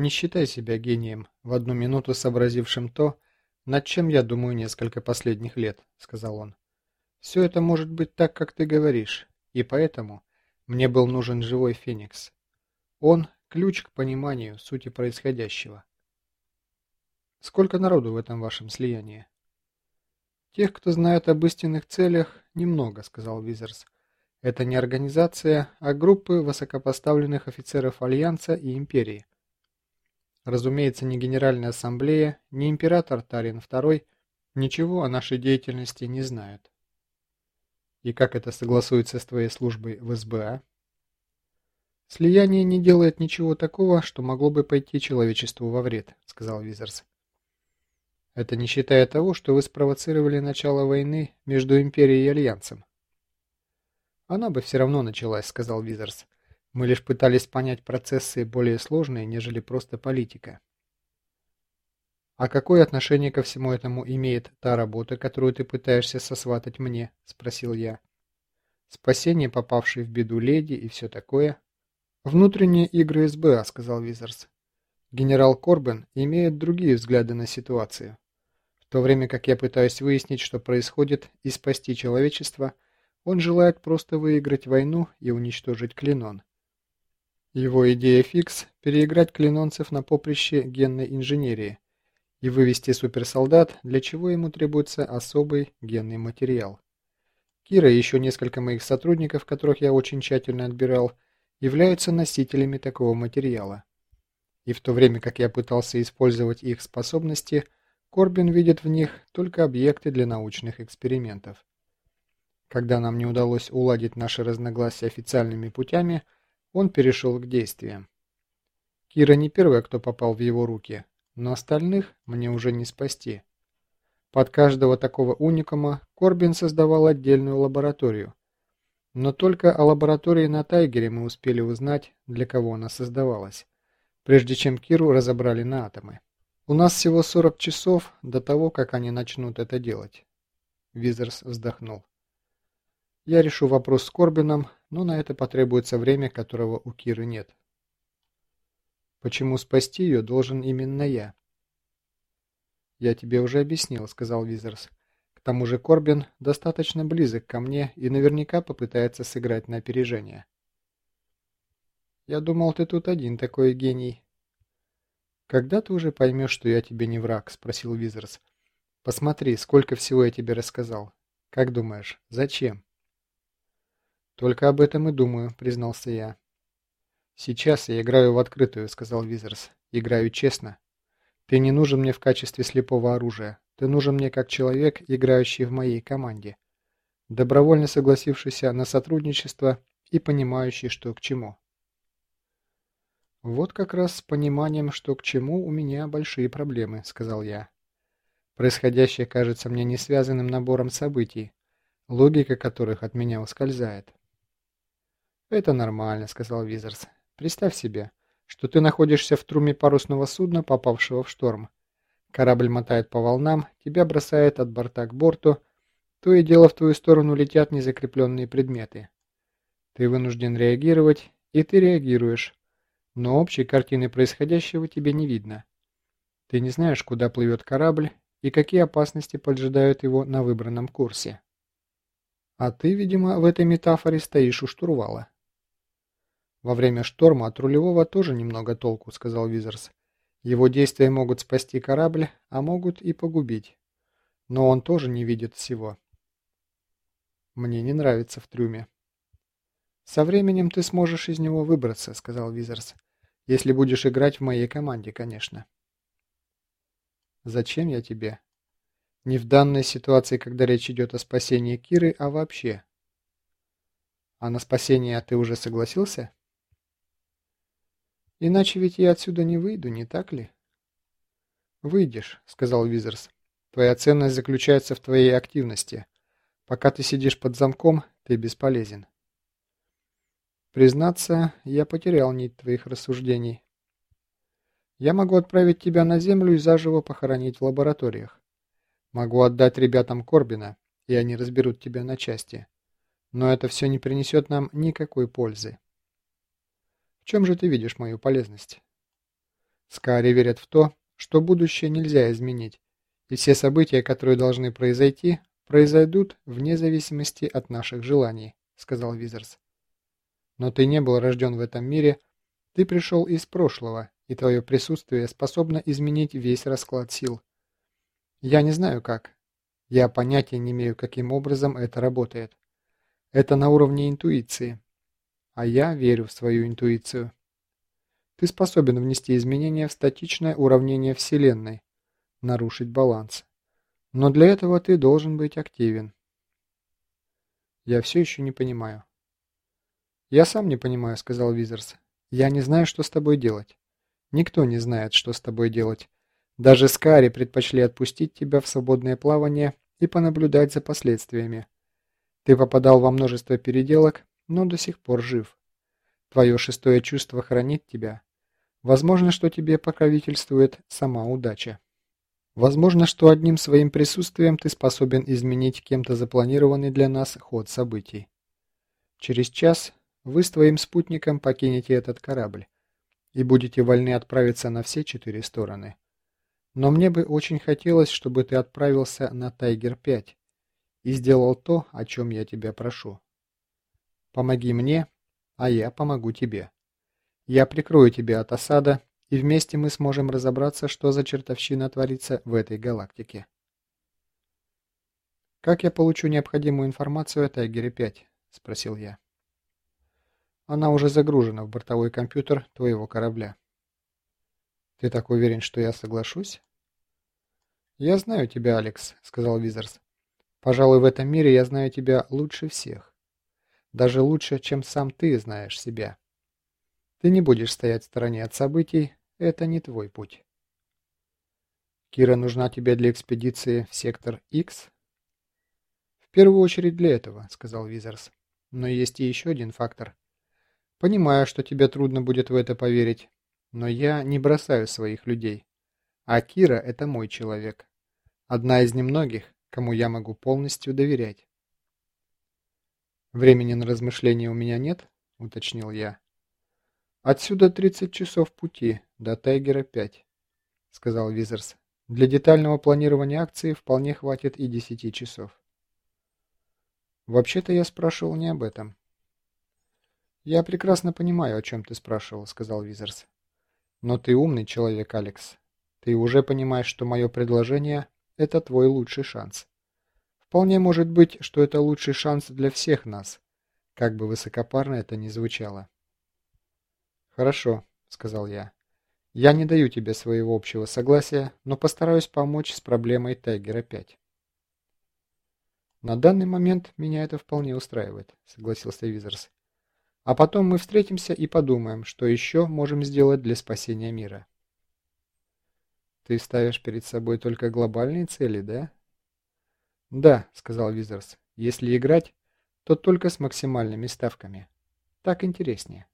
Не считай себя гением, в одну минуту сообразившим то, над чем я думаю несколько последних лет», — сказал он. «Все это может быть так, как ты говоришь, и поэтому мне был нужен живой Феникс. Он — ключ к пониманию сути происходящего». «Сколько народу в этом вашем слиянии?» «Тех, кто знает об истинных целях, немного», — сказал Визерс. «Это не организация, а группы высокопоставленных офицеров Альянса и Империи. Разумеется, ни Генеральная Ассамблея, ни император Тарин II ничего о нашей деятельности не знают. И как это согласуется с твоей службой в СБА? Слияние не делает ничего такого, что могло бы пойти человечеству во вред, сказал Визерс. Это не считая того, что вы спровоцировали начало войны между Империей и Альянсом. Она бы все равно началась, сказал Визерс. Мы лишь пытались понять процессы более сложные, нежели просто политика. «А какое отношение ко всему этому имеет та работа, которую ты пытаешься сосватать мне?» – спросил я. «Спасение попавшей в беду леди и все такое?» «Внутренние игры СБА», – сказал Визерс. «Генерал Корбен имеет другие взгляды на ситуацию. В то время как я пытаюсь выяснить, что происходит, и спасти человечество, он желает просто выиграть войну и уничтожить Клинон. Его идея фикс – переиграть клинонцев на поприще генной инженерии и вывести суперсолдат, для чего ему требуется особый генный материал. Кира и еще несколько моих сотрудников, которых я очень тщательно отбирал, являются носителями такого материала. И в то время как я пытался использовать их способности, Корбин видит в них только объекты для научных экспериментов. Когда нам не удалось уладить наши разногласия официальными путями – он перешел к действиям. Кира не первая, кто попал в его руки, но остальных мне уже не спасти. Под каждого такого уникума Корбин создавал отдельную лабораторию. Но только о лаборатории на Тайгере мы успели узнать, для кого она создавалась, прежде чем Киру разобрали на атомы. У нас всего 40 часов до того, как они начнут это делать. Визерс вздохнул. Я решу вопрос с Корбином, но на это потребуется время, которого у Киры нет. Почему спасти ее должен именно я? Я тебе уже объяснил, сказал Визерс. К тому же Корбин достаточно близок ко мне и наверняка попытается сыграть на опережение. Я думал, ты тут один такой гений. Когда ты уже поймешь, что я тебе не враг? Спросил Визерс. Посмотри, сколько всего я тебе рассказал. Как думаешь, зачем? «Только об этом и думаю», — признался я. «Сейчас я играю в открытую», — сказал Визерс. «Играю честно. Ты не нужен мне в качестве слепого оружия. Ты нужен мне как человек, играющий в моей команде. Добровольно согласившийся на сотрудничество и понимающий, что к чему». «Вот как раз с пониманием, что к чему, у меня большие проблемы», — сказал я. «Происходящее кажется мне не связанным набором событий, логика которых от меня ускользает». «Это нормально», — сказал Визерс. «Представь себе, что ты находишься в труме парусного судна, попавшего в шторм. Корабль мотает по волнам, тебя бросает от борта к борту, то и дело в твою сторону летят незакрепленные предметы. Ты вынужден реагировать, и ты реагируешь, но общей картины происходящего тебе не видно. Ты не знаешь, куда плывет корабль и какие опасности поджидают его на выбранном курсе. А ты, видимо, в этой метафоре стоишь у штурвала. «Во время шторма от рулевого тоже немного толку», — сказал Визерс. «Его действия могут спасти корабль, а могут и погубить. Но он тоже не видит всего». «Мне не нравится в трюме». «Со временем ты сможешь из него выбраться», — сказал Визерс. «Если будешь играть в моей команде, конечно». «Зачем я тебе?» «Не в данной ситуации, когда речь идет о спасении Киры, а вообще». «А на спасение ты уже согласился?» Иначе ведь я отсюда не выйду, не так ли? Выйдешь, сказал Визерс. Твоя ценность заключается в твоей активности. Пока ты сидишь под замком, ты бесполезен. Признаться, я потерял нить твоих рассуждений. Я могу отправить тебя на землю и заживо похоронить в лабораториях. Могу отдать ребятам Корбина, и они разберут тебя на части. Но это все не принесет нам никакой пользы чем же ты видишь мою полезность? Скари верят в то, что будущее нельзя изменить, и все события, которые должны произойти, произойдут вне зависимости от наших желаний, сказал Визерс. Но ты не был рожден в этом мире, ты пришел из прошлого, и твое присутствие способно изменить весь расклад сил. Я не знаю как. Я понятия не имею, каким образом это работает. Это на уровне интуиции. А я верю в свою интуицию. Ты способен внести изменения в статичное уравнение Вселенной, нарушить баланс. Но для этого ты должен быть активен. Я все еще не понимаю. Я сам не понимаю, сказал Визерс. Я не знаю, что с тобой делать. Никто не знает, что с тобой делать. Даже Скари предпочли отпустить тебя в свободное плавание и понаблюдать за последствиями. Ты попадал во множество переделок, но до сих пор жив. Твое шестое чувство хранит тебя. Возможно, что тебе покровительствует сама удача. Возможно, что одним своим присутствием ты способен изменить кем-то запланированный для нас ход событий. Через час вы с твоим спутником покинете этот корабль и будете вольны отправиться на все четыре стороны. Но мне бы очень хотелось, чтобы ты отправился на Тайгер-5 и сделал то, о чем я тебя прошу. Помоги мне, а я помогу тебе. Я прикрою тебя от осада, и вместе мы сможем разобраться, что за чертовщина творится в этой галактике. «Как я получу необходимую информацию о Тайгере-5?» – спросил я. «Она уже загружена в бортовой компьютер твоего корабля». «Ты так уверен, что я соглашусь?» «Я знаю тебя, Алекс», — сказал Визерс. «Пожалуй, в этом мире я знаю тебя лучше всех. Даже лучше, чем сам ты знаешь себя. Ты не будешь стоять в стороне от событий, это не твой путь. Кира нужна тебе для экспедиции в сектор X? В первую очередь для этого, сказал Визерс. Но есть и еще один фактор. Понимаю, что тебе трудно будет в это поверить, но я не бросаю своих людей. А Кира – это мой человек. Одна из немногих, кому я могу полностью доверять. «Времени на размышления у меня нет?» – уточнил я. «Отсюда 30 часов пути, до Тайгера 5», — сказал Визерс. «Для детального планирования акции вполне хватит и 10 часов». «Вообще-то я спрашивал не об этом». «Я прекрасно понимаю, о чем ты спрашивал», — сказал Визерс. «Но ты умный человек, Алекс. Ты уже понимаешь, что мое предложение — это твой лучший шанс. Вполне может быть, что это лучший шанс для всех нас, как бы высокопарно это ни звучало». «Хорошо», — сказал я. «Я не даю тебе своего общего согласия, но постараюсь помочь с проблемой Тайгера-5». «На данный момент меня это вполне устраивает», — согласился Визерс. «А потом мы встретимся и подумаем, что еще можем сделать для спасения мира». «Ты ставишь перед собой только глобальные цели, да?» «Да», — сказал Визерс. «Если играть, то только с максимальными ставками. Так интереснее».